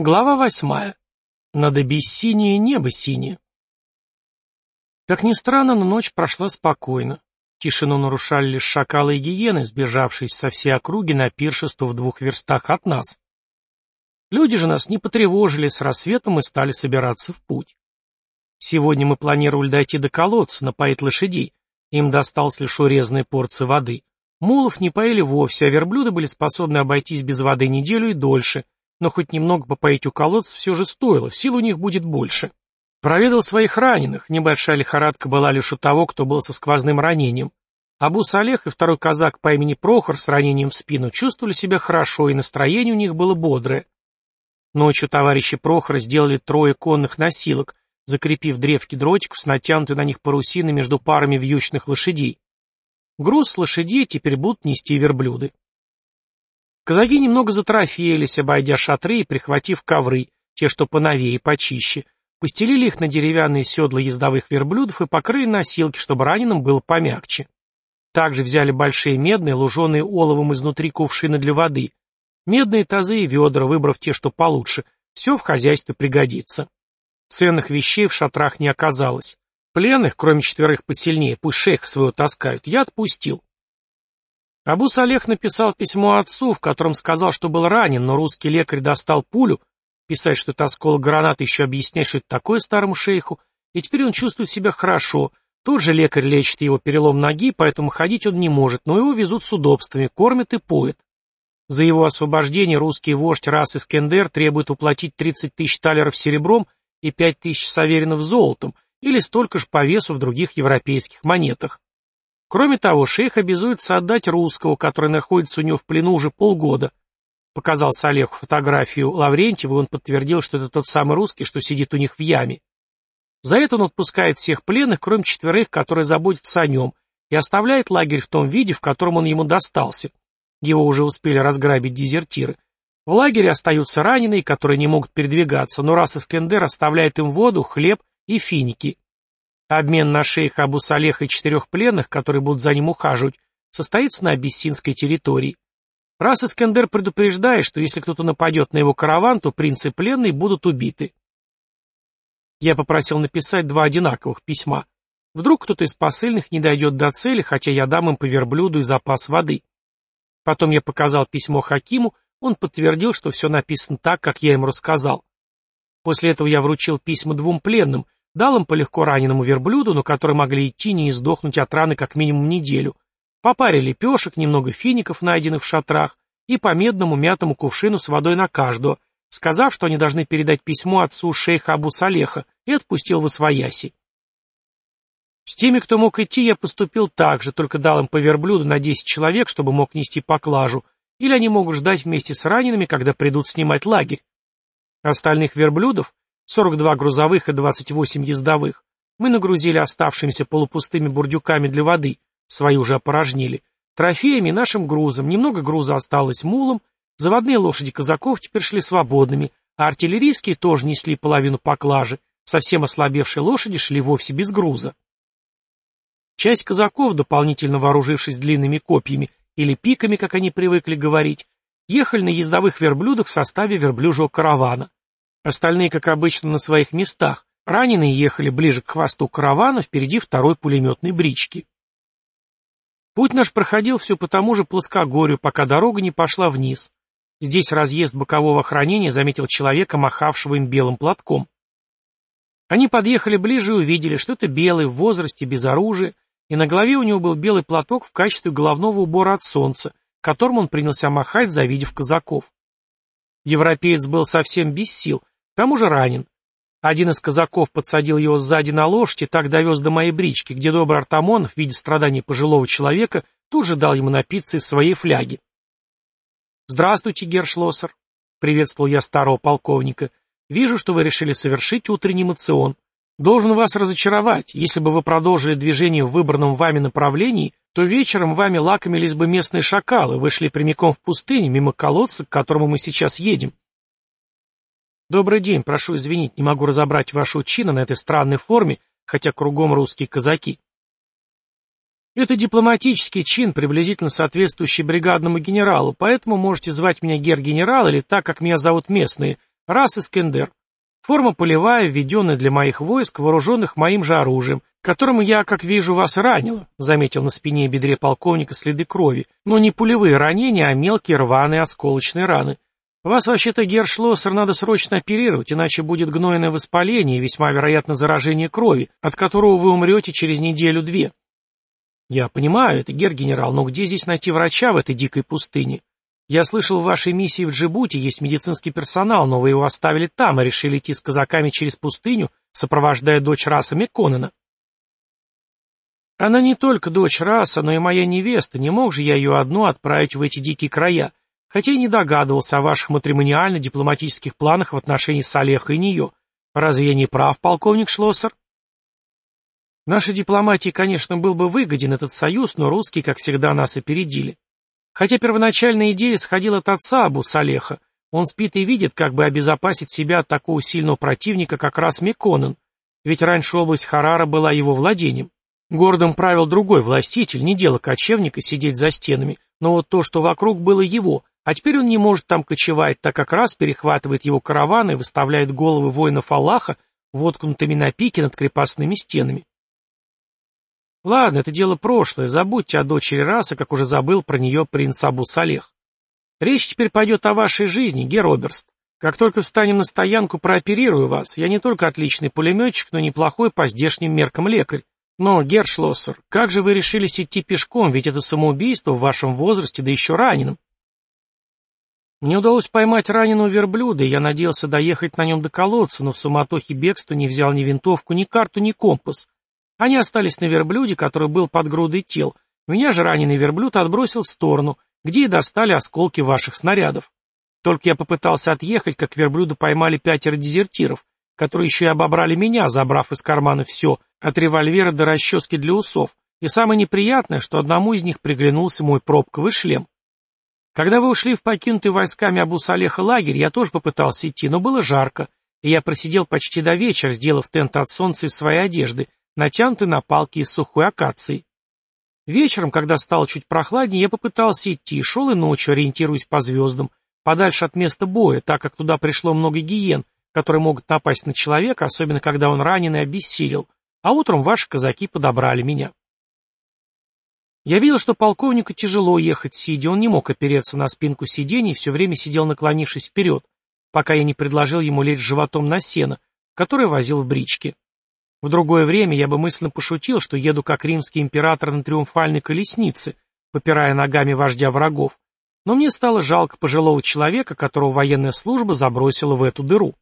Глава восьмая. Над Абиссинией небо синее. Как ни странно, но ночь прошла спокойно. Тишину нарушали лишь шакалы и гиены, сбежавшись со всей округи на пиршество в двух верстах от нас. Люди же нас не потревожили, с рассветом и стали собираться в путь. Сегодня мы планировали дойти до колодца, напоить лошадей. Им досталась лишь урезанная порция воды. Мулов не поили вовсе, а верблюды были способны обойтись без воды неделю и дольше — но хоть немного попоить у колодца все же стоило, сил у них будет больше. Проведал своих раненых, небольшая лихорадка была лишь у того, кто был со сквозным ранением. Абу Салех и второй казак по имени Прохор с ранением в спину чувствовали себя хорошо, и настроение у них было бодрое. Ночью товарищи Прохора сделали трое конных носилок, закрепив древки дротиков с натянутой на них парусиной между парами вьючных лошадей. Груз лошадей теперь будут нести верблюды. Казаки немного затрофеялись, обойдя шатры и прихватив ковры, те, что поновее и почище, постелили их на деревянные седла ездовых верблюдов и покрыли носилки, чтобы раненым было помягче. Также взяли большие медные, луженые оловом изнутри кувшины для воды, медные тазы и ведра, выбрав те, что получше, все в хозяйстве пригодится. Ценных вещей в шатрах не оказалось. Пленных, кроме четверых посильнее, пусть шейх своего таскают, я отпустил. Абу Салех написал письмо отцу, в котором сказал, что был ранен, но русский лекарь достал пулю, писать, что это осколок гранаты, еще объяснять, что это такое старому шейху, и теперь он чувствует себя хорошо. Тот же лекарь лечит его перелом ноги, поэтому ходить он не может, но его везут с удобствами, кормят и поят. За его освобождение русский вождь рас Искендер требует уплатить 30 тысяч талеров серебром и 5 тысяч саверинов золотом, или столько же по весу в других европейских монетах. Кроме того, шейх обязуется отдать русского, который находится у него в плену уже полгода. Показал Салеху фотографию Лаврентьева, и он подтвердил, что это тот самый русский, что сидит у них в яме. За это он отпускает всех пленных, кроме четверых, которые заботятся о нем, и оставляет лагерь в том виде, в котором он ему достался. Его уже успели разграбить дезертиры. В лагере остаются раненые, которые не могут передвигаться, но раз Искендер оставляет им воду, хлеб и финики. Обмен на шейха Абу Салеха и четырех пленных, которые будут за ним ухаживать, состоится на абиссинской территории. Раз Искендер предупреждает, что если кто-то нападет на его караван, то принцы пленные будут убиты. Я попросил написать два одинаковых письма. Вдруг кто-то из посыльных не дойдет до цели, хотя я дам им по верблюду и запас воды. Потом я показал письмо Хакиму, он подтвердил, что все написано так, как я ему рассказал. После этого я вручил письма двум пленным, Дал им по легко раненому верблюду, но которые могли идти не издохнуть от раны как минимум неделю. По паре лепешек, немного фиников, найденных в шатрах, и по медному мятому кувшину с водой на каждого, сказав, что они должны передать письмо отцу шейха Абу Салеха, и отпустил в Освояси. С теми, кто мог идти, я поступил так же, только дал им по верблюду на 10 человек, чтобы мог нести поклажу, или они могут ждать вместе с ранеными, когда придут снимать лагерь. Остальных верблюдов 42 грузовых и 28 ездовых. Мы нагрузили оставшимися полупустыми бурдюками для воды, свои уже опорожнили, трофеями нашим грузом, немного груза осталось мулом, заводные лошади казаков теперь шли свободными, а артиллерийские тоже несли половину поклажи, совсем ослабевшие лошади шли вовсе без груза. Часть казаков, дополнительно вооружившись длинными копьями или пиками, как они привыкли говорить, ехали на ездовых верблюдах в составе верблюжьего каравана. Остальные, как обычно, на своих местах. Раненые ехали ближе к хвосту каравана, впереди второй пулеметной брички. Путь наш проходил все по тому же плоскогорью, пока дорога не пошла вниз. Здесь разъезд бокового охранения заметил человека, махавшего им белым платком. Они подъехали ближе и увидели, что это белый, в возрасте, без оружия, и на голове у него был белый платок в качестве головного убора от солнца, которым он принялся махать, завидев казаков. Европеец был совсем без сил, тому же ранен. Один из казаков подсадил его сзади на лошадь и так довез до моей брички, где добрый Артамон, в виде страданий пожилого человека, тут же дал ему напиться из своей фляги. «Здравствуйте, Гершлоссер», — приветствовал я старого полковника. «Вижу, что вы решили совершить утренний мацион. Должен вас разочаровать. Если бы вы продолжили движение в выбранном вами направлении, то вечером вами лакомились бы местные шакалы, вышли прямиком в пустыню, мимо колодца, к которому мы сейчас едем. Добрый день, прошу извинить, не могу разобрать вашу чину на этой странной форме, хотя кругом русские казаки. Это дипломатический чин, приблизительно соответствующий бригадному генералу, поэтому можете звать меня гер-генерал или так, как меня зовут местные, Раз Искендер. Форма полевая, введенная для моих войск, вооруженных моим же оружием, которым я, как вижу, вас ранил, заметил на спине и бедре полковника следы крови, но не пулевые ранения, а мелкие рваные осколочные раны. Вас вообще-то, Гершлоссер, надо срочно оперировать, иначе будет гнойное воспаление и весьма вероятно заражение крови, от которого вы умрете через неделю-две. Я понимаю это, гер-генерал, но где здесь найти врача в этой дикой пустыне? Я слышал, в вашей миссии в Джибути есть медицинский персонал, но вы его оставили там и решили идти с казаками через пустыню, сопровождая дочь раса Меконена. Она не только дочь раса, но и моя невеста, не мог же я ее одну отправить в эти дикие края, хотя и не догадывался о ваших матримониально-дипломатических планах в отношении Салеха и нее. Разве я не прав, полковник Шлоссер? Нашей дипломатии, конечно, был бы выгоден этот союз, но русские, как всегда, нас опередили. Хотя первоначальная идея сходила от отца Абу Салеха, он спит и видит, как бы обезопасить себя от такого сильного противника, как раз Меконен, ведь раньше область Харара была его владением. Городом правил другой властитель, не дело кочевника сидеть за стенами, но вот то, что вокруг было его, а теперь он не может там кочевать, так как раз перехватывает его караваны и выставляет головы воинов Аллаха, воткнутыми на пике над крепостными стенами. Ладно, это дело прошлое, забудьте о дочери расы, как уже забыл про нее принц Абу Салех. Речь теперь пойдет о вашей жизни, Героберст. Как только встанем на стоянку, прооперирую вас. Я не только отличный пулеметчик, но неплохой по здешним меркам лекарь. Но, Гершлоссер, как же вы решились идти пешком, ведь это самоубийство в вашем возрасте, да еще раненым? Мне удалось поймать раненого верблюда, и я надеялся доехать на нем до колодца, но в суматохе бегства не взял ни винтовку, ни карту, ни компас. Они остались на верблюде, который был под грудой тел. Меня же раненый верблюд отбросил в сторону, где и достали осколки ваших снарядов. Только я попытался отъехать, как верблюда поймали пятеро дезертиров, которые еще и обобрали меня, забрав из кармана все, от револьвера до расчески для усов. И самое неприятное, что одному из них приглянулся мой пробковый шлем. Когда вы ушли в покинутый войсками Абу Салеха лагерь, я тоже попытался идти, но было жарко, и я просидел почти до вечера, сделав тент от солнца из своей одежды, натянутый на палки из сухой акации. Вечером, когда стало чуть прохладнее, я попытался идти, шел и ночью, ориентируясь по звездам, подальше от места боя, так как туда пришло много гиен, которые могут напасть на человека, особенно когда он ранен и обессилел, а утром ваши казаки подобрали меня. Я видел, что полковнику тяжело ехать сидя, он не мог опереться на спинку сиденья и все время сидел наклонившись вперед, пока я не предложил ему лечь животом на сено, которое возил в бричке. В другое время я бы мысленно пошутил, что еду как римский император на триумфальной колеснице, попирая ногами вождя врагов, но мне стало жалко пожилого человека, которого военная служба забросила в эту дыру.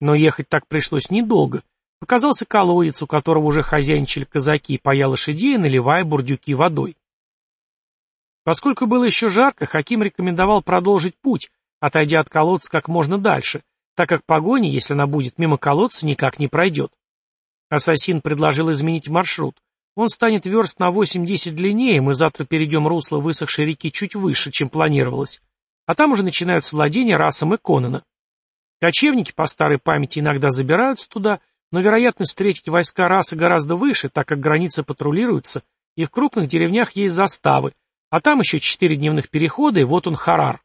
Но ехать так пришлось недолго. Показался колодец, у которого уже хозяйничали казаки, пая лошадей, наливая бурдюки водой. Поскольку было еще жарко, Хаким рекомендовал продолжить путь, отойдя от колодца как можно дальше, так как погоня, если она будет мимо колодца, никак не пройдет. Ассасин предложил изменить маршрут. Он станет верст на 8-10 длиннее, мы завтра перейдем русло высохшей реки чуть выше, чем планировалось. А там уже начинаются владения расом и Конана. Кочевники по старой памяти иногда забираются туда, но вероятность встретить войска расы гораздо выше, так как границы патрулируются, и в крупных деревнях есть заставы, а там еще четыре дневных перехода, и вот он Харар.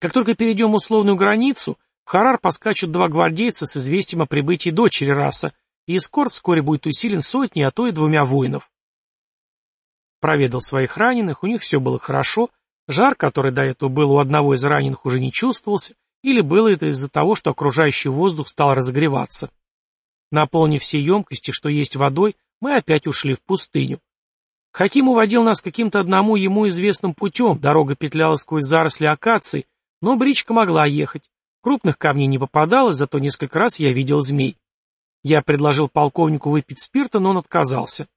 Как только перейдем условную границу, в Харар поскачут два гвардейца с известием о прибытии дочери раса, и эскорт вскоре будет усилен сотней, а то и двумя воинов. Проведал своих раненых, у них все было хорошо, жар, который до этого был у одного из раненых, уже не чувствовался, или было это из-за того, что окружающий воздух стал разогреваться. Наполнив все емкости, что есть водой, мы опять ушли в пустыню. Хаким уводил нас каким-то одному ему известным путем, дорога петляла сквозь заросли акаций, но бричка могла ехать. Крупных камней не попадалось, зато несколько раз я видел змей. Я предложил полковнику выпить спирта, но он отказался.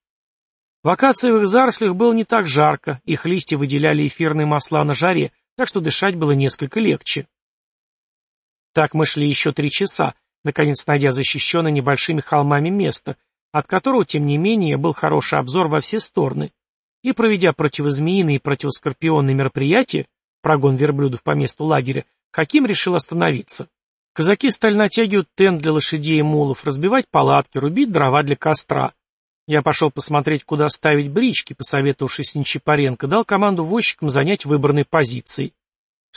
В акациевых зарослях было не так жарко, их листья выделяли эфирные масла на жаре, так что дышать было несколько легче. Так мы шли еще три часа, наконец найдя защищенное небольшими холмами место, от которого, тем не менее, был хороший обзор во все стороны. И проведя противозмеиные и противоскорпионные мероприятия, прогон верблюдов по месту лагеря, Хаким решил остановиться. Казаки стали натягивать тент для лошадей и мулов, разбивать палатки, рубить дрова для костра. Я пошел посмотреть, куда ставить брички, посоветовавшись Нечипаренко, дал команду возчикам занять выбранные позиции.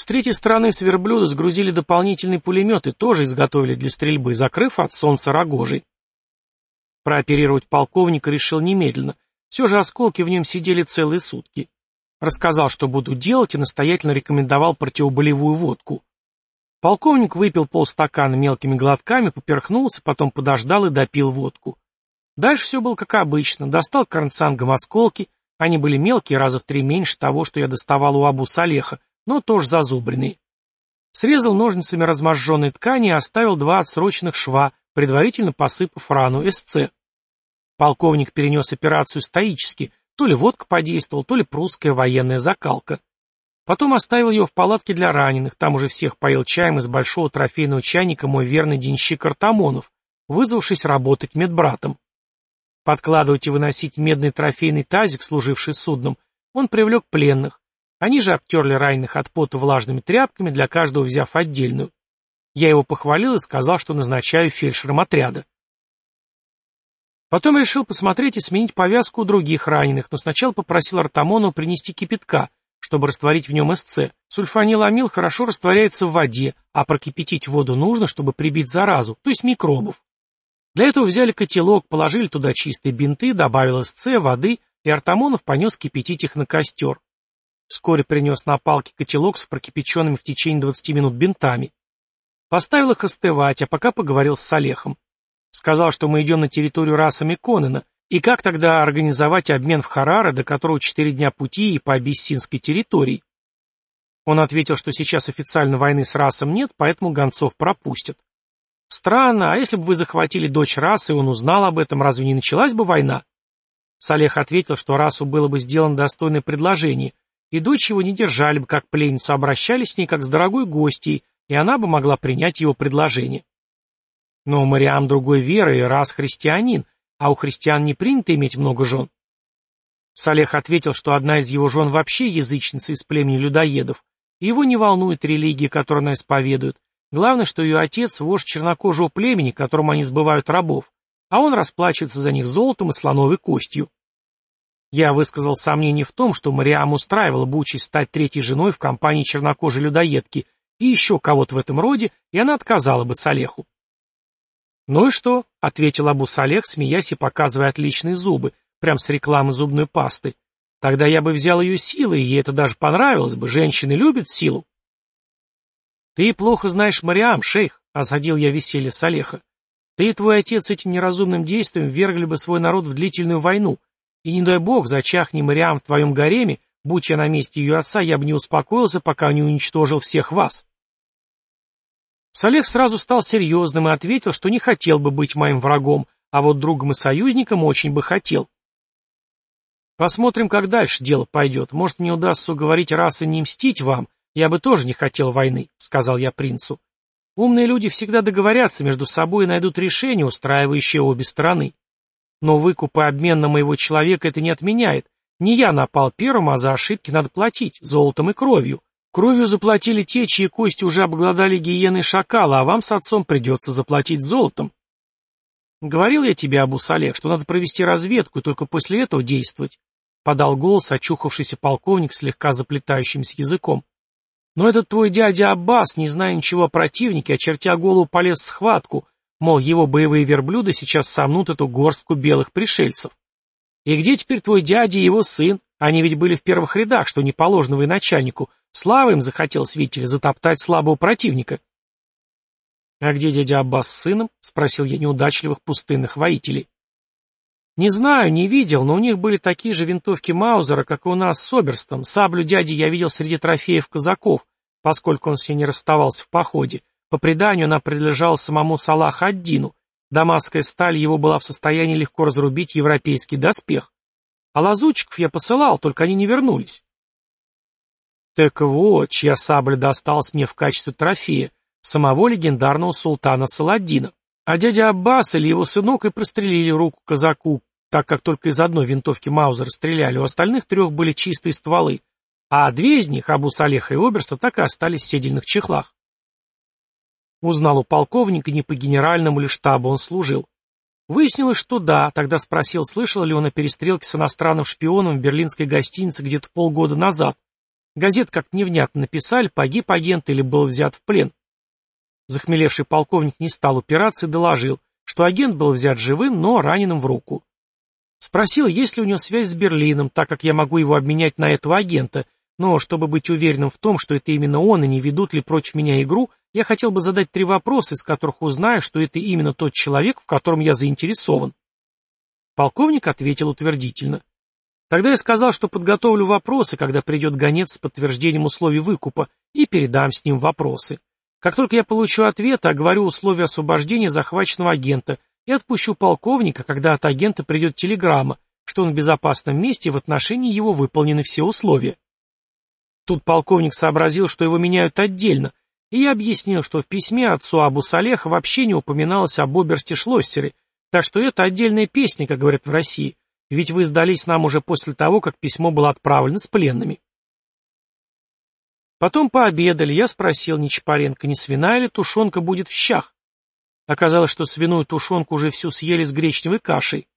С третьей стороны с верблюда сгрузили дополнительный пулемет и тоже изготовили для стрельбы, закрыв от солнца рогожей. Прооперировать полковника решил немедленно. Все же осколки в нем сидели целые сутки. Рассказал, что буду делать, и настоятельно рекомендовал противоболевую водку. Полковник выпил полстакана мелкими глотками, поперхнулся, потом подождал и допил водку. Дальше все было как обычно. Достал карнцангом осколки, они были мелкие, раза в три меньше того, что я доставал у Абу Салеха, но тоже зазубренные. Срезал ножницами разможженной ткани и оставил два отсроченных шва, предварительно посыпав рану СЦ. Полковник перенес операцию стоически, то ли водка подействовала, то ли прусская военная закалка. Потом оставил ее в палатке для раненых, там уже всех поил чаем из большого трофейного чайника мой верный денщик Артамонов, вызвавшись работать медбратом. Подкладывать и выносить медный трофейный тазик, служивший судном, он привлек пленных. Они же обтерли раненых от пота влажными тряпками, для каждого взяв отдельную. Я его похвалил и сказал, что назначаю фельдшером отряда. Потом решил посмотреть и сменить повязку у других раненых, но сначала попросил Артамону принести кипятка, чтобы растворить в нем СЦ. Сульфаниламил хорошо растворяется в воде, а прокипятить воду нужно, чтобы прибить заразу, то есть микробов. Для этого взяли котелок, положили туда чистые бинты, добавил СЦ, воды, и Артамонов понес кипятить их на костер. Вскоре принес на палке котелок с прокипяченными в течение 20 минут бинтами. Поставил их остывать, а пока поговорил с Салехом. Сказал, что мы идем на территорию расами Конена, и как тогда организовать обмен в Хараре, до которого четыре дня пути и по абиссинской территории. Он ответил, что сейчас официально войны с расом нет, поэтому гонцов пропустят. Странно, а если бы вы захватили дочь расы, и он узнал об этом, разве не началась бы война? Салех ответил, что расу было бы сделано достойное предложение, и дочь его не держали бы как пленницу, обращались с ней как с дорогой гостьей, и она бы могла принять его предложение. Но Мариам другой веры раз христианин, а у христиан не принято иметь много жен. Салех ответил, что одна из его жен вообще язычница из племени людоедов, и его не волнует религия, которую она исповедует. Главное, что ее отец – вождь чернокожего племени, которому они сбывают рабов, а он расплачивается за них золотом и слоновой костью. Я высказал сомнение в том, что Мариам устраивала бы участь стать третьей женой в компании чернокожей людоедки и еще кого-то в этом роде, и она отказала бы Салеху. «Ну и что?» — ответил Абу Салех, смеясь и показывая отличные зубы, прям с рекламы зубной пасты. «Тогда я бы взял ее силой, и ей это даже понравилось бы. Женщины любят силу». «Ты плохо знаешь Мариам, шейх», — осадил я веселье Салеха. «Ты и твой отец этим неразумным действием вергли бы свой народ в длительную войну, и не дай бог, зачахни Мариам в твоем гареме, будь я на месте ее отца, я бы не успокоился, пока не уничтожил всех вас». Салех сразу стал серьезным и ответил, что не хотел бы быть моим врагом, а вот другом и союзником очень бы хотел. Посмотрим, как дальше дело пойдет. Может, мне удастся уговорить расы не мстить вам. Я бы тоже не хотел войны, — сказал я принцу. Умные люди всегда договорятся между собой и найдут решение, устраивающее обе стороны. Но выкуп и обмен на моего человека это не отменяет. Не я напал первым, а за ошибки надо платить, золотом и кровью. Кровью заплатили те, чьи кости уже обглодали гиены и шакала, а вам с отцом придется заплатить золотом. Говорил я тебе, Абу Салех, что надо провести разведку и только после этого действовать. Подал голос очухавшийся полковник слегка заплетающимся языком. Но этот твой дядя Аббас, не зная ничего о противнике, очертя голову полез в схватку, мол, его боевые верблюды сейчас сомнут эту горстку белых пришельцев. И где теперь твой дядя и его сын? Они ведь были в первых рядах, что не положено военачальнику. Слава им захотелось, видите затоптать слабого противника. — А где дядя Аббас с сыном? — спросил я неудачливых пустынных воителей. — Не знаю, не видел, но у них были такие же винтовки Маузера, как и у нас с Оберстом. Саблю дяди я видел среди трофеев казаков, поскольку он ней не расставался в походе. По преданию, она принадлежала самому Салах ад-Дину. Дамасская сталь его была в состоянии легко разрубить европейский доспех. А лазутчиков я посылал, только они не вернулись. Так вот, чья сабля досталась мне в качестве трофея, самого легендарного султана Саладина. А дядя Аббас или его сынок и прострелили руку казаку, так как только из одной винтовки Маузер стреляли, у остальных трех были чистые стволы, а две из них, Абу Салеха и Оберста, так и остались в седельных чехлах. Узнал у полковника, не по генеральному ли штабу он служил. Выяснилось, что да, тогда спросил, слышал ли он о перестрелке с иностранным шпионом в берлинской гостинице где-то полгода назад. Газет как невнятно написали, погиб агент или был взят в плен. Захмелевший полковник не стал упираться и доложил, что агент был взят живым, но раненым в руку. Спросил, есть ли у него связь с Берлином, так как я могу его обменять на этого агента, но чтобы быть уверенным в том, что это именно он и не ведут ли против меня игру, я хотел бы задать три вопроса, из которых узнаю, что это именно тот человек, в котором я заинтересован. Полковник ответил утвердительно. Тогда я сказал, что подготовлю вопросы, когда придет гонец с подтверждением условий выкупа, и передам с ним вопросы. Как только я получу ответ, оговорю условия освобождения захваченного агента и отпущу полковника, когда от агента придет телеграмма, что он в безопасном месте и в отношении его выполнены все условия. Тут полковник сообразил, что его меняют отдельно, и я объяснил, что в письме отцу Абу Салеха вообще не упоминалось об оберсте Шлоссере, так что это отдельная песня, как говорят в России, ведь вы сдались нам уже после того, как письмо было отправлено с пленными. Потом пообедали, я спросил Нечапаренко, не свиная ли тушенка будет в щах. Оказалось, что свиную тушенку уже всю съели с гречневой кашей.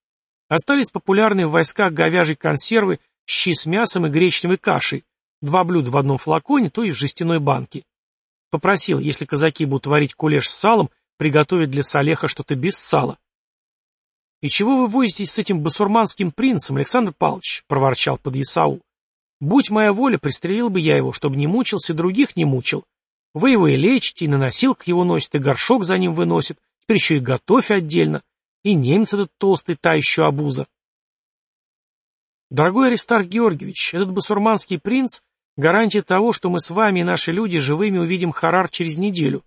Остались популярные в войсках говяжьи консервы, щи с мясом и гречневой кашей, два блюда в одном флаконе, то и в жестяной банке. Попросил, если казаки будут варить кулеш с салом, приготовить для Салеха что-то без сала. «И чего вы возитесь с этим басурманским принцем, Александр Павлович?» — проворчал под Исау. «Будь моя воля, пристрелил бы я его, чтобы не мучился, других не мучил. Вы его и лечите, и на носилках его носит, и горшок за ним выносит, теперь еще и готовь отдельно. И немец этот толстый, та еще обуза». «Дорогой Аристарх Георгиевич, этот басурманский принц — гарантия того, что мы с вами и наши люди живыми увидим Харар через неделю.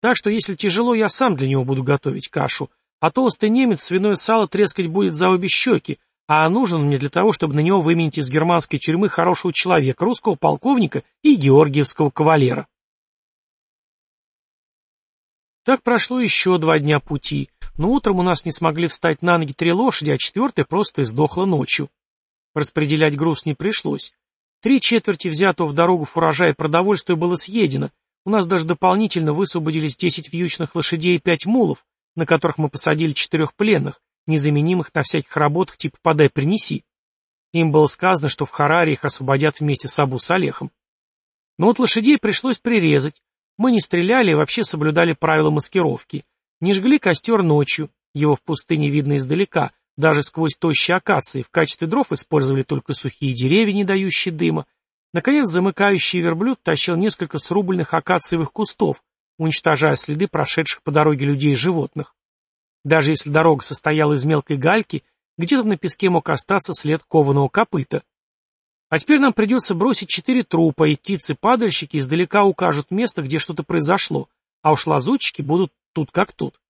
Так что, если тяжело, я сам для него буду готовить кашу, а толстый немец свиное сало трескать будет за обе щеки, а нужен мне для того, чтобы на него выменить из германской тюрьмы хорошего человека, русского полковника и георгиевского кавалера. Так прошло еще два дня пути, но утром у нас не смогли встать на ноги три лошади, а четвертая просто издохла ночью. Распределять груз не пришлось. Три четверти взятого в дорогу фуража и продовольствия было съедено, у нас даже дополнительно высвободились десять вьючных лошадей и пять мулов, на которых мы посадили четырех пленных, незаменимых на всяких работах типа «подай, принеси». Им было сказано, что в Хараре их освободят вместе с Абу Салехом. Но вот лошадей пришлось прирезать. Мы не стреляли и вообще соблюдали правила маскировки. Не жгли костер ночью, его в пустыне видно издалека, даже сквозь тощие акации, в качестве дров использовали только сухие деревья, не дающие дыма. Наконец, замыкающий верблюд тащил несколько срубленных акациевых кустов, уничтожая следы прошедших по дороге людей и животных. Даже если дорога состояла из мелкой гальки, где-то на песке мог остаться след кованого копыта. А теперь нам придется бросить четыре трупа, и птицы-падальщики издалека укажут место, где что-то произошло, а уж лазутчики будут тут как тут.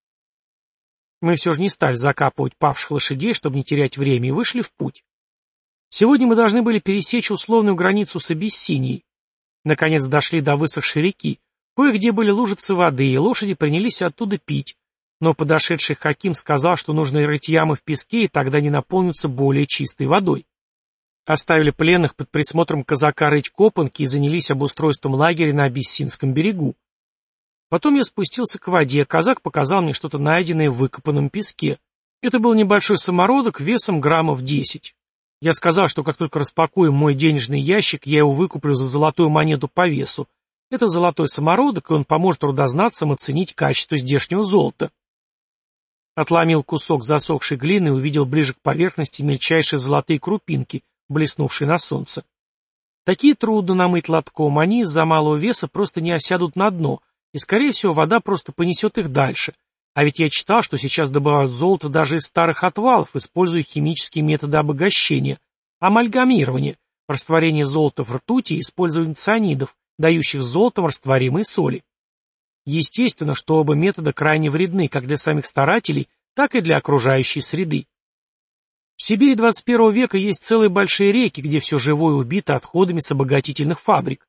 Мы все же не стали закапывать павших лошадей, чтобы не терять время, и вышли в путь. Сегодня мы должны были пересечь условную границу с Абиссинией. Наконец дошли до высохшей реки, Кое-где были лужицы воды, и лошади принялись оттуда пить. Но подошедший Хаким сказал, что нужно рыть ямы в песке, и тогда они наполнятся более чистой водой. Оставили пленных под присмотром казака рыть копанки и занялись обустройством лагеря на Абиссинском берегу. Потом я спустился к воде, казак показал мне что-то найденное в выкопанном песке. Это был небольшой самородок весом граммов десять. Я сказал, что как только распакуем мой денежный ящик, я его выкуплю за золотую монету по весу, это золотой самородок, и он поможет трудознатцам оценить качество здешнего золота. Отломил кусок засохшей глины и увидел ближе к поверхности мельчайшие золотые крупинки, блеснувшие на солнце. Такие трудно намыть лотком, они из-за малого веса просто не осядут на дно, и, скорее всего, вода просто понесет их дальше. А ведь я читал, что сейчас добывают золото даже из старых отвалов, используя химические методы обогащения, амальгамирования, растворение золота в ртути и использование цианидов, дающих золотом растворимые соли. Естественно, что оба метода крайне вредны как для самих старателей, так и для окружающей среды. В Сибири 21 века есть целые большие реки, где все живое убито отходами с обогатительных фабрик.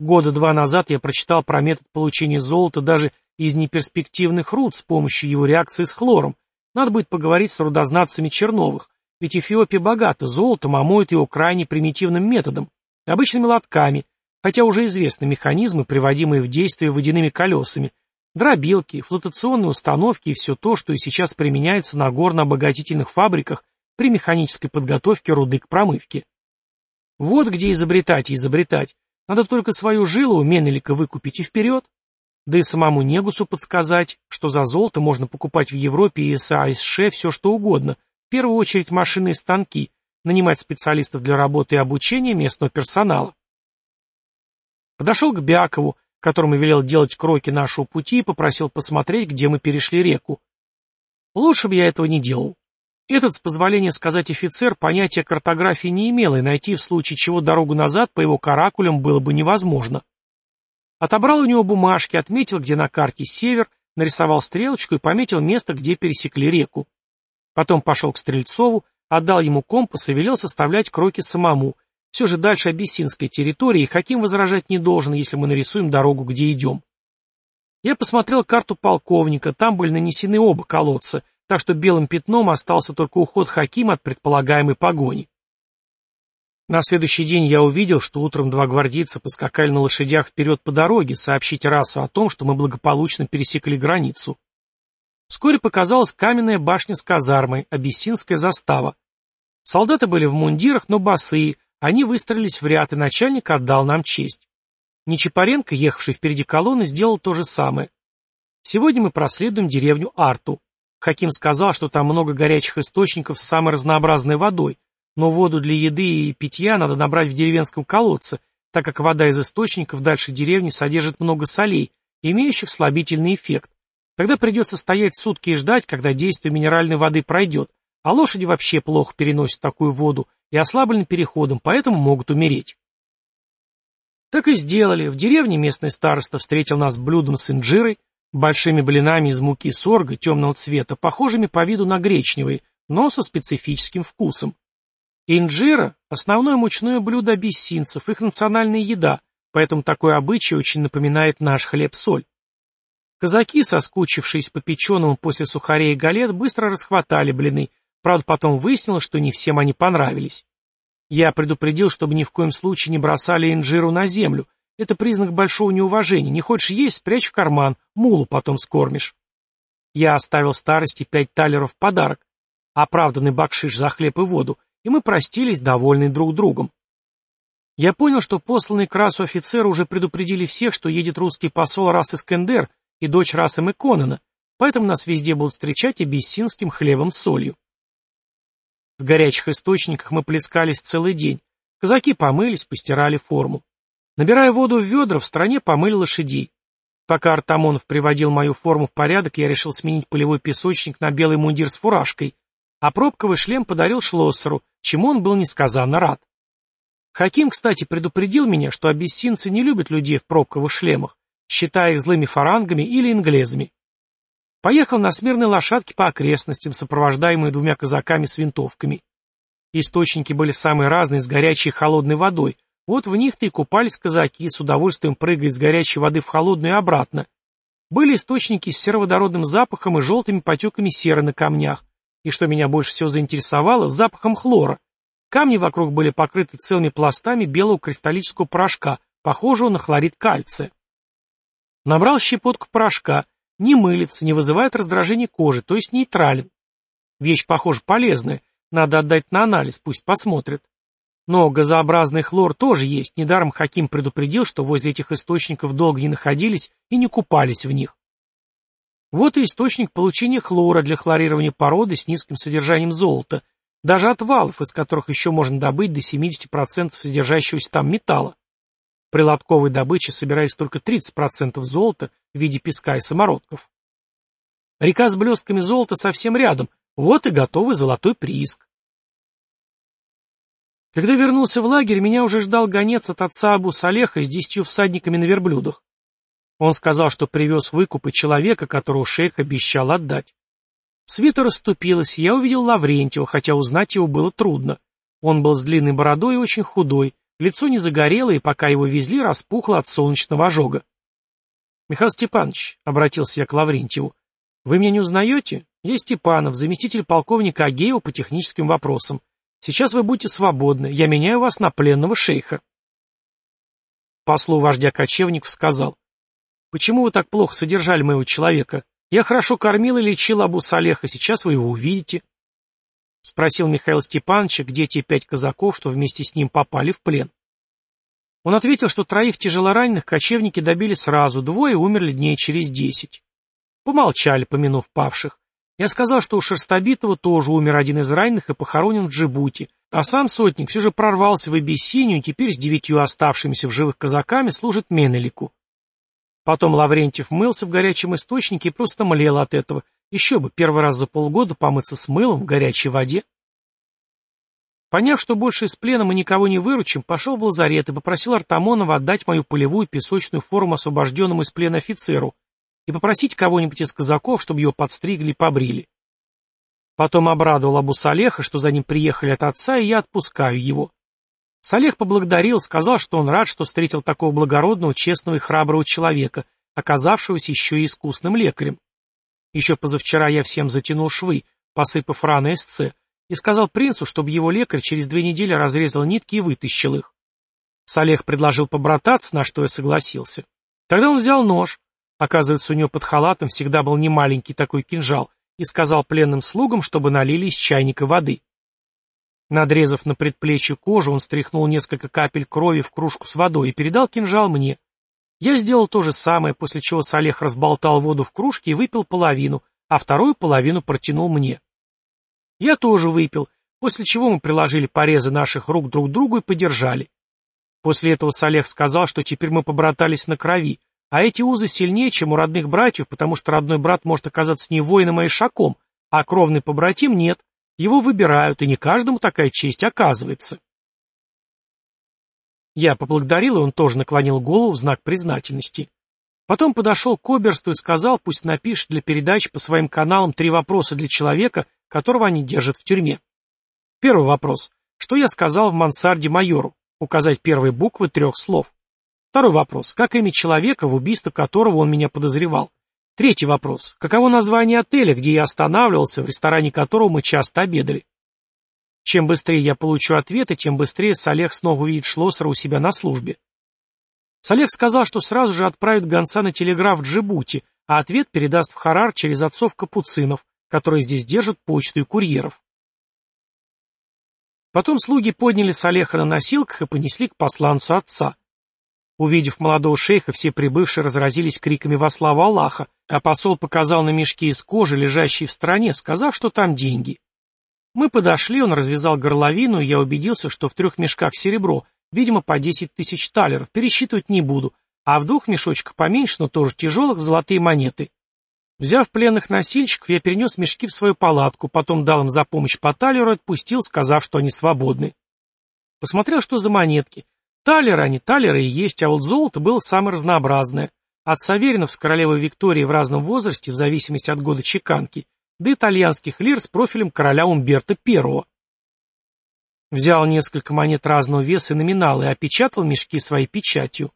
Года два назад я прочитал про метод получения золота даже из неперспективных руд с помощью его реакции с хлором. Надо будет поговорить с рудознатцами Черновых, ведь Эфиопия богата золотом, а моет его крайне примитивным методом, обычными лотками, хотя уже известны механизмы, приводимые в действие водяными колесами, дробилки, флотационные установки и все то, что и сейчас применяется на горно-обогатительных фабриках при механической подготовке руды к промывке. Вот где изобретать и изобретать. Надо только свою жилу у Менелика выкупить и вперед. Да и самому Негусу подсказать, что за золото можно покупать в Европе и САСШ все что угодно, в первую очередь машины и станки, нанимать специалистов для работы и обучения местного персонала. Подошел к Бякову, которому велел делать кроки нашего пути и попросил посмотреть, где мы перешли реку. Лучше бы я этого не делал. Этот, с позволения сказать офицер, понятия картографии не имел, и найти в случае чего дорогу назад по его каракулям было бы невозможно. Отобрал у него бумажки, отметил, где на карте север, нарисовал стрелочку и пометил место, где пересекли реку. Потом пошел к Стрельцову, отдал ему компас и велел составлять кроки самому. Все же дальше абиссинской территории, Хаким возражать не должен, если мы нарисуем дорогу, где идем. Я посмотрел карту полковника, там были нанесены оба колодца, так что белым пятном остался только уход Хакима от предполагаемой погони. На следующий день я увидел, что утром два гвардейца поскакали на лошадях вперед по дороге, сообщить расу о том, что мы благополучно пересекли границу. Вскоре показалась каменная башня с казармой, абиссинская застава. Солдаты были в мундирах, но босые, они выстроились в ряд, и начальник отдал нам честь. Нечапаренко, ехавший впереди колонны, сделал то же самое. Сегодня мы проследуем деревню Арту. Хаким сказал, что там много горячих источников с самой разнообразной водой, но воду для еды и питья надо набрать в деревенском колодце, так как вода из источников дальше деревни содержит много солей, имеющих слабительный эффект. Тогда придется стоять сутки и ждать, когда действие минеральной воды пройдет, а лошади вообще плохо переносят такую воду и ослаблены переходом, поэтому могут умереть. Так и сделали. В деревне местный староста встретил нас блюдом с инжирой, большими блинами из муки сорга темного цвета, похожими по виду на гречневые, но со специфическим вкусом. Инжира – основное мучное блюдо абиссинцев, их национальная еда, поэтому такой обычай очень напоминает наш хлеб-соль. Казаки, соскучившись по печеному после сухарей и галет, быстро расхватали блины, правда потом выяснилось, что не всем они понравились. Я предупредил, чтобы ни в коем случае не бросали инжиру на землю, это признак большого неуважения, не хочешь есть, спрячь в карман, мулу потом скормишь. Я оставил старости пять талеров в подарок, оправданный бакшиш за хлеб и воду, и мы простились, довольны друг другом. Я понял, что посланные к расу офицеры уже предупредили всех, что едет русский посол рас Искендер и дочь расы Мэконена, поэтому нас везде будут встречать абиссинским хлебом с солью. В горячих источниках мы плескались целый день. Казаки помылись, постирали форму. Набирая воду в ведра, в стране помыли лошадей. Пока Артамонов приводил мою форму в порядок, я решил сменить полевой песочник на белый мундир с фуражкой, а пробковый шлем подарил Шлоссеру, чему он был несказанно рад. Хаким, кстати, предупредил меня, что абиссинцы не любят людей в пробковых шлемах, считая их злыми фарангами или инглезами. Поехал на смирной лошадке по окрестностям, сопровождаемый двумя казаками с винтовками. Источники были самые разные, с горячей и холодной водой. Вот в них-то и купались казаки, с удовольствием прыгая из горячей воды в холодную и обратно. Были источники с сероводородным запахом и желтыми потеками серы на камнях и, что меня больше всего заинтересовало, запахом хлора. Камни вокруг были покрыты целыми пластами белого кристаллического порошка, похожего на хлорид кальция. Набрал щепотку порошка, не мылится, не вызывает раздражения кожи, то есть нейтрален. Вещь, похоже, полезная, надо отдать на анализ, пусть посмотрят. Но газообразный хлор тоже есть, недаром Хаким предупредил, что возле этих источников долго не находились и не купались в них. Вот и источник получения хлора для хлорирования породы с низким содержанием золота, даже отвалов, из которых еще можно добыть до 70% содержащегося там металла. При лотковой добыче собирается только 30% золота в виде песка и самородков. Река с блестками золота совсем рядом, вот и готовый золотой прииск. Когда вернулся в лагерь, меня уже ждал гонец от отца Абу Салеха с десятью всадниками на верблюдах. Он сказал, что привез выкупы человека, которого шейх обещал отдать. Света расступилась, и я увидел Лаврентьева, хотя узнать его было трудно. Он был с длинной бородой и очень худой, лицо не загорело, и пока его везли, распухло от солнечного ожога. «Михаил Степанович», — обратился я к Лаврентьеву, — «вы меня не узнаете? Я Степанов, заместитель полковника Агеева по техническим вопросам. Сейчас вы будете свободны, я меняю вас на пленного шейха». Послу вождя кочевников сказал, Почему вы так плохо содержали моего человека? Я хорошо кормил и лечил Абу Салеха, сейчас вы его увидите. — спросил Михаил Степанович, где те пять казаков, что вместе с ним попали в плен. Он ответил, что троих тяжелораненых кочевники добили сразу, двое умерли дней через десять. Помолчали, помянув павших. Я сказал, что у Шерстобитова тоже умер один из раненых и похоронен в Джибути, а сам сотник все же прорвался в Абиссинию и теперь с девятью оставшимися в живых казаками служит Менелику. Потом Лаврентьев мылся в горячем источнике и просто млел от этого. Еще бы, первый раз за полгода помыться с мылом в горячей воде. Поняв, что больше из плена мы никого не выручим, пошел в лазарет и попросил Артамонова отдать мою полевую песочную форму освобожденному из плена офицеру и попросить кого-нибудь из казаков, чтобы его подстригли и побрили. Потом обрадовал Абу Салеха, что за ним приехали от отца, и я отпускаю его. Салех поблагодарил, сказал, что он рад, что встретил такого благородного, честного и храброго человека, оказавшегося еще и искусным лекарем. Еще позавчера я всем затянул швы, посыпав раны СЦ, и сказал принцу, чтобы его лекарь через две недели разрезал нитки и вытащил их. Салех предложил побрататься, на что я согласился. Тогда он взял нож, оказывается, у него под халатом всегда был немаленький такой кинжал, и сказал пленным слугам, чтобы налили из чайника воды. Надрезав на предплечье кожу, он стряхнул несколько капель крови в кружку с водой и передал кинжал мне. Я сделал то же самое, после чего Салех разболтал воду в кружке и выпил половину, а вторую половину протянул мне. Я тоже выпил, после чего мы приложили порезы наших рук друг к другу и подержали. После этого Салех сказал, что теперь мы побратались на крови, а эти узы сильнее, чем у родных братьев, потому что родной брат может оказаться не воином, а ишаком, а кровный побратим нет. Его выбирают, и не каждому такая честь оказывается. Я поблагодарил, и он тоже наклонил голову в знак признательности. Потом подошел к Оберсту и сказал, пусть напишет для передач по своим каналам три вопроса для человека, которого они держат в тюрьме. Первый вопрос. Что я сказал в мансарде майору? Указать первые буквы трех слов. Второй вопрос. Как имя человека, в убийстве которого он меня подозревал? Третий вопрос. Каково название отеля, где я останавливался, в ресторане которого мы часто обедали? Чем быстрее я получу ответы, тем быстрее Салех снова увидит Шлоссера у себя на службе. Салех сказал, что сразу же отправит гонца на телеграф в Джибути, а ответ передаст в Харар через отцов капуцинов, которые здесь держат почту и курьеров. Потом слуги подняли Салеха на носилках и понесли к посланцу отца. Увидев молодого шейха, все прибывшие разразились криками во славу Аллаха, а посол показал на мешки из кожи, лежащие в стороне, сказав, что там деньги. Мы подошли, он развязал горловину, и я убедился, что в трех мешках серебро, видимо, по десять тысяч талеров, пересчитывать не буду, а в двух мешочках поменьше, но тоже тяжелых, золотые монеты. Взяв пленных носильщиков, я перенес мешки в свою палатку, потом дал им за помощь по талеру и отпустил, сказав, что они свободны. Посмотрел, что за монетки. Талеры, они талеры и есть, а вот золото было самое разнообразное. От саверинов с королевой Виктории в разном возрасте, в зависимости от года чеканки, до итальянских лир с профилем короля Умберто I. Взял несколько монет разного веса и номинала и опечатал мешки своей печатью.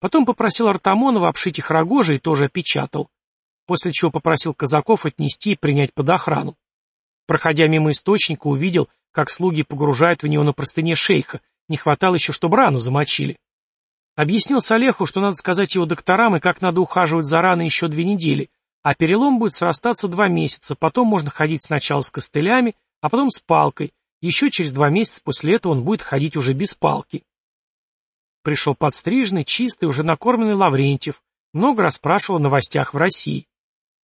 Потом попросил Артамонова обшить их рогожей и тоже опечатал после чего попросил казаков отнести и принять под охрану. Проходя мимо источника, увидел, как слуги погружают в него на простыне шейха, не хватало еще, чтобы рану замочили. Объяснил Салеху, что надо сказать его докторам и как надо ухаживать за раной еще две недели, а перелом будет срастаться два месяца, потом можно ходить сначала с костылями, а потом с палкой, еще через два месяца после этого он будет ходить уже без палки. Пришел подстриженный, чистый, уже накормленный Лаврентьев, много расспрашивал о новостях в России.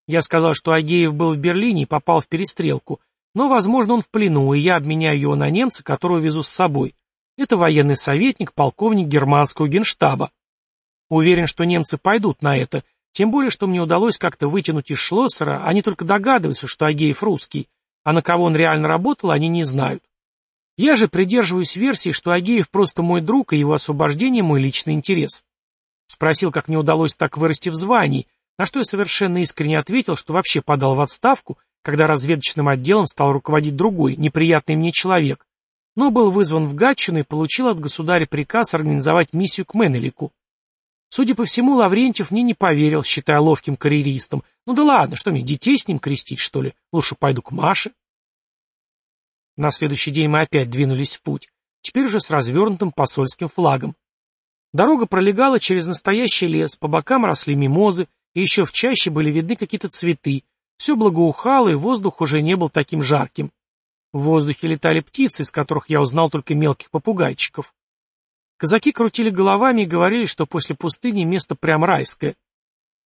Я сказал, что Агеев был в Берлине и попал в перестрелку, но, возможно, он в плену, и я обменяю его на немца, которого везу с собой. Это военный советник, полковник германского генштаба. Уверен, что немцы пойдут на это, тем более, что мне удалось как-то вытянуть из Шлоссера, они только догадываются, что Агеев русский, а на кого он реально работал, они не знают. Я же придерживаюсь версии, что Агеев просто мой друг, и его освобождение мой личный интерес. Спросил, как мне удалось так вырасти в звании, на что я совершенно искренне ответил, что вообще подал в отставку, когда разведочным отделом стал руководить другой, неприятный мне человек, но был вызван в Гатчину и получил от государя приказ организовать миссию к Менелику. Судя по всему, Лаврентьев мне не поверил, считая ловким карьеристом. Ну да ладно, что мне, детей с ним крестить, что ли? Лучше пойду к Маше. На следующий день мы опять двинулись в путь, теперь уже с развернутым посольским флагом. Дорога пролегала через настоящий лес, по бокам росли мимозы, и еще в чаще были видны какие-то цветы. Все благоухало, и воздух уже не был таким жарким. В воздухе летали птицы, из которых я узнал только мелких попугайчиков. Казаки крутили головами и говорили, что после пустыни место прям райское.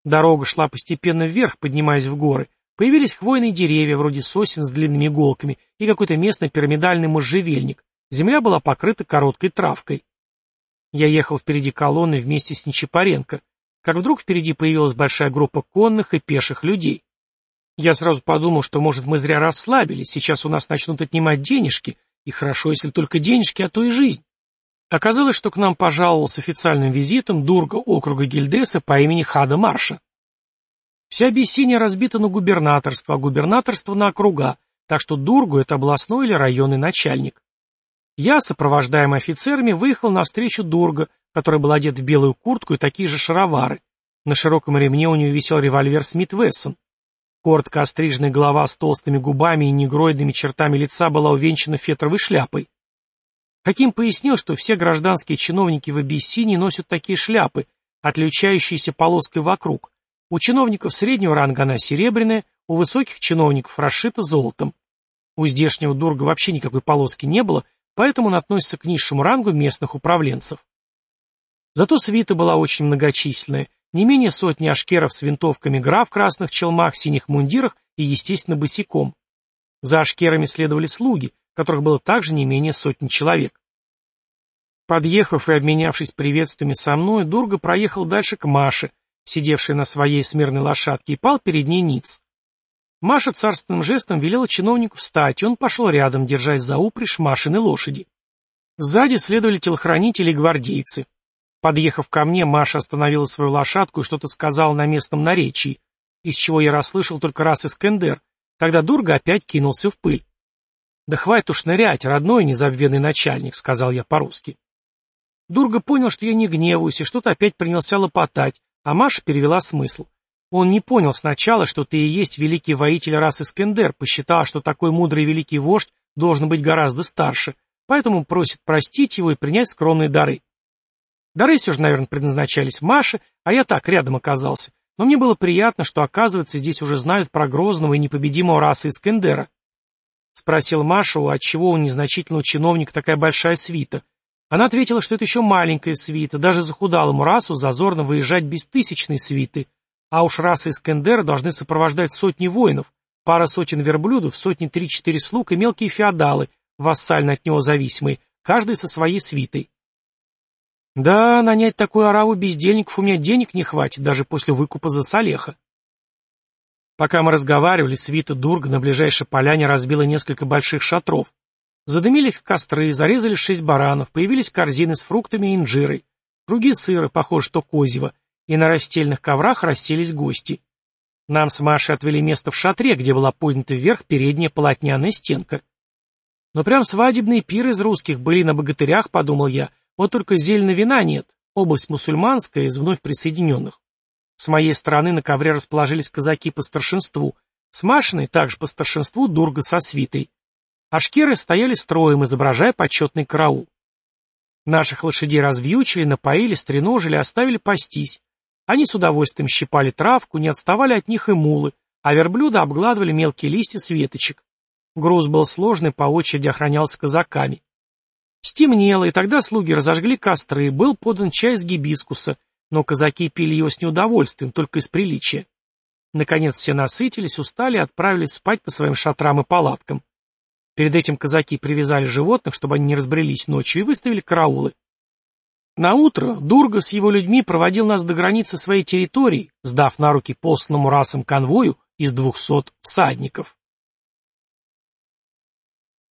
Дорога шла постепенно вверх, поднимаясь в горы. Появились хвойные деревья, вроде сосен с длинными иголками, и какой-то местный пирамидальный можжевельник. Земля была покрыта короткой травкой. Я ехал впереди колонны вместе с Нечапаренко, как вдруг впереди появилась большая группа конных и пеших людей. Я сразу подумал, что, может, мы зря расслабились, сейчас у нас начнут отнимать денежки, и хорошо, если только денежки, а то и жизнь. Оказалось, что к нам пожаловал с официальным визитом Дурга округа Гильдеса по имени Хада Марша. Вся Абиссиния разбита на губернаторство, а губернаторство на округа, так что Дургу — это областной или районный начальник. Я, сопровождаемый офицерами, выехал навстречу Дурга, который был одет в белую куртку и такие же шаровары. На широком ремне у него висел револьвер Смит Вессон. Коротко остриженная голова с толстыми губами и негроидными чертами лица была увенчана фетровой шляпой. Хаким пояснил, что все гражданские чиновники в Абиссинии носят такие шляпы, отличающиеся полоской вокруг. У чиновников среднего ранга она серебряная, у высоких чиновников расшита золотом. У здешнего дурга вообще никакой полоски не было, поэтому он относится к низшему рангу местных управленцев. Зато свита была очень многочисленная, не менее сотни ашкеров с винтовками гра в красных челмах, синих мундирах и, естественно, босиком. За ашкерами следовали слуги, которых было также не менее сотни человек. Подъехав и обменявшись приветствиями со мной, Дурга проехал дальше к Маше, сидевшей на своей смирной лошадке, и пал перед ней ниц. Маша царственным жестом велела чиновнику встать, и он пошел рядом, держась за упряжь Машиной лошади. Сзади следовали телохранители и гвардейцы. Подъехав ко мне, Маша остановила свою лошадку и что-то сказала на местном наречии, из чего я расслышал только раз Искендер. Тогда Дурга опять кинулся в пыль. «Да хватит уж нырять, родной незабвенный начальник», — сказал я по-русски. Дурга понял, что я не гневаюсь, и что-то опять принялся лопотать, а Маша перевела смысл. Он не понял сначала, что ты и есть великий воитель рас Искендер, посчитал, что такой мудрый великий вождь должен быть гораздо старше, поэтому просит простить его и принять скромные дары. Дары все же, наверное, предназначались Маше, а я так, рядом оказался. Но мне было приятно, что, оказывается, здесь уже знают про грозного и непобедимого раса Искендера. Спросил Машу, отчего у незначительного чиновника такая большая свита. Она ответила, что это еще маленькая свита, даже захудалому расу зазорно выезжать без тысячной свиты. А уж расы Искендера должны сопровождать сотни воинов, пара сотен верблюдов, сотни три-четыре слуг и мелкие феодалы, вассально от него зависимые, каждый со своей свитой. Да, нанять такую ораву бездельников у меня денег не хватит, даже после выкупа за Салеха. Пока мы разговаривали, свита Дурга на ближайшей поляне разбила несколько больших шатров. Задымились костры, зарезали шесть баранов, появились корзины с фруктами и инжирой, круги сыра, похоже, что козьего, и на растельных коврах расселись гости. Нам с Машей отвели место в шатре, где была поднята вверх передняя полотняная стенка. Но прям свадебные пиры из русских были на богатырях, подумал я, вот только зельного вина нет, область мусульманская из вновь присоединенных. С моей стороны на ковре расположились казаки по старшинству, с Машиной также по старшинству Дурга со свитой. Ашкеры стояли строем, изображая почетный караул. Наших лошадей развьючили, напоили, стреножили, оставили пастись. Они с удовольствием щипали травку, не отставали от них и мулы, а верблюда обгладывали мелкие листья с веточек. Груз был сложный, по очереди охранялся казаками. Стемнело, и тогда слуги разожгли костры, был подан чай из гибискуса, но казаки пили его с неудовольствием, только из приличия. Наконец все насытились, устали и отправились спать по своим шатрам и палаткам. Перед этим казаки привязали животных, чтобы они не разбрелись ночью, и выставили караулы. На утро Дурга с его людьми проводил нас до границы своей территории, сдав на руки посланному расам конвою из двухсот всадников.